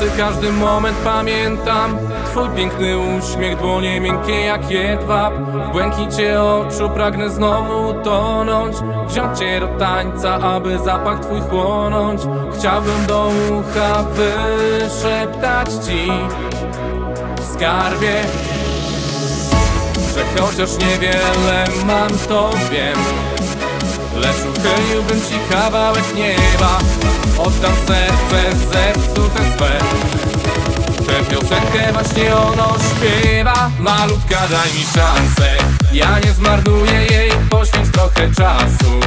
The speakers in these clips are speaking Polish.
nocy każdy moment pamiętam Twój piękny uśmiech, dłonie miękkie jak jedwab. W błękicie oczu pragnę znowu utonąć Wziąć cię do tańca, aby zapach twój chłonąć. Chciałbym do ucha wyszeptać ci Skarbie Że chociaż niewiele mam to wiem. Lecz uchyliłbym ci kawałek nieba Oddam serce zepsute swe. Tę piosenkę właśnie ono śpiewa. Malutka daj mi szansę. Ja nie zmarnuję jej, poświęć trochę czasu.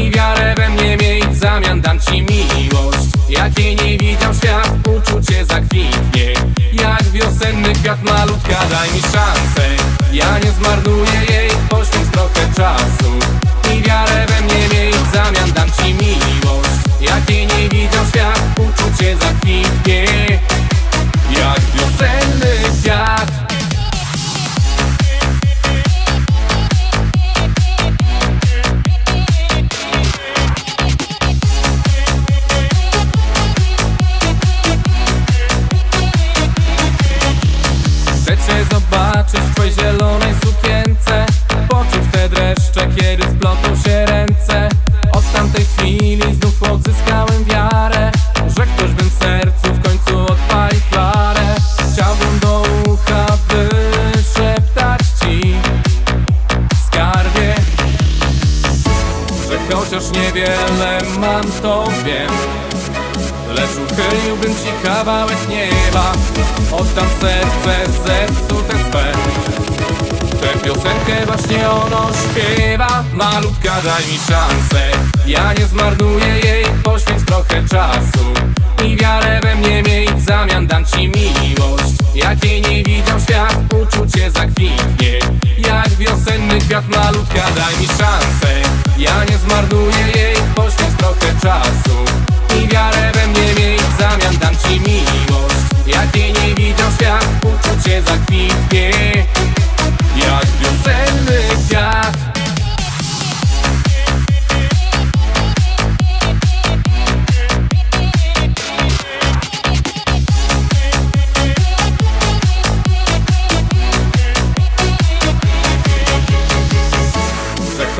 I wiarę we mnie miej, w zamian dam ci miłość. Jakiej nie widział świat, uczucie zakwitnie. Jak wiosenny kwiat, malutka daj mi szansę. Ja nie zmarnuję jej, poświęć trochę czasu. I wiarę we mnie miej, w zamian dam ci Że chociaż niewiele mam to wiem. Lecz uchyliłbym ci kawałek nieba Oddam serce zepsute swe. Tę piosenkę właśnie ono śpiewa Malutka daj mi szansę. Ja nie zmarnuję jej, poświęć trochę czasu I wiarę we mnie miej, w zamian dam ci miłość. Jakiej nie widział świat, uczucie zakwitnie. Jak wiosenny kwiat, malutka daj mi szansę Ja nie zmarnuję jej, poświęć trochę czasu i wiarę we mnie miej, w zamian dam ci miłość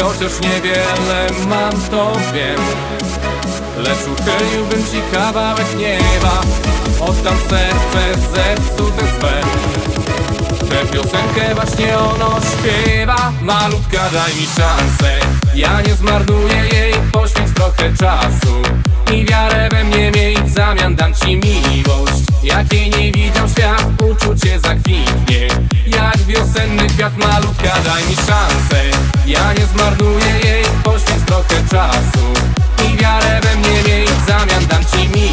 chociaż niewiele mam to wiem. Lecz uchyliłbym ci kawałek nieba Oddam serce zepsute swe. Tę piosenkę właśnie ono śpiewa Malutka daj mi szansę. Ja nie zmarnuję jej, poświęć trochę czasu. I wiarę we mnie miej, w zamian dam ci miłość. Jakiej nie kwiat, malutka daj mi szansę. Ja nie zmarnuję jej, poświęć trochę czasu i wiarę we mnie miej, w zamian dam ci miłość